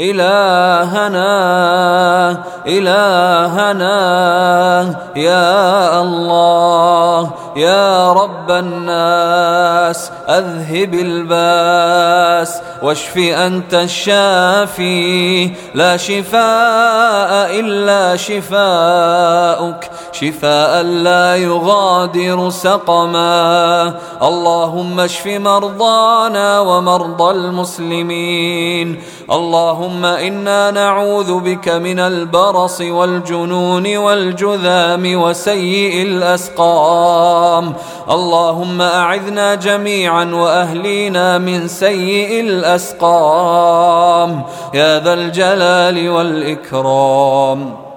إلهنا إلهنا يا الله يا رب الناس أذهب الباس واشف أنت الشافي لا شفاء إلا شفاءك شفاء لا يغادر سقما. اللهم اشف مرضانا ومرضى المسلمين. اللهم إنا نعوذ بك من البرص والجنون والجذام وسيء الأسقام. اللهم أعذنا جميعا وأهلينا من سيء الأسقام. يا ذا الجلال والإكرام.